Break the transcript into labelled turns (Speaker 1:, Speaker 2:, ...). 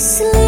Speaker 1: Slow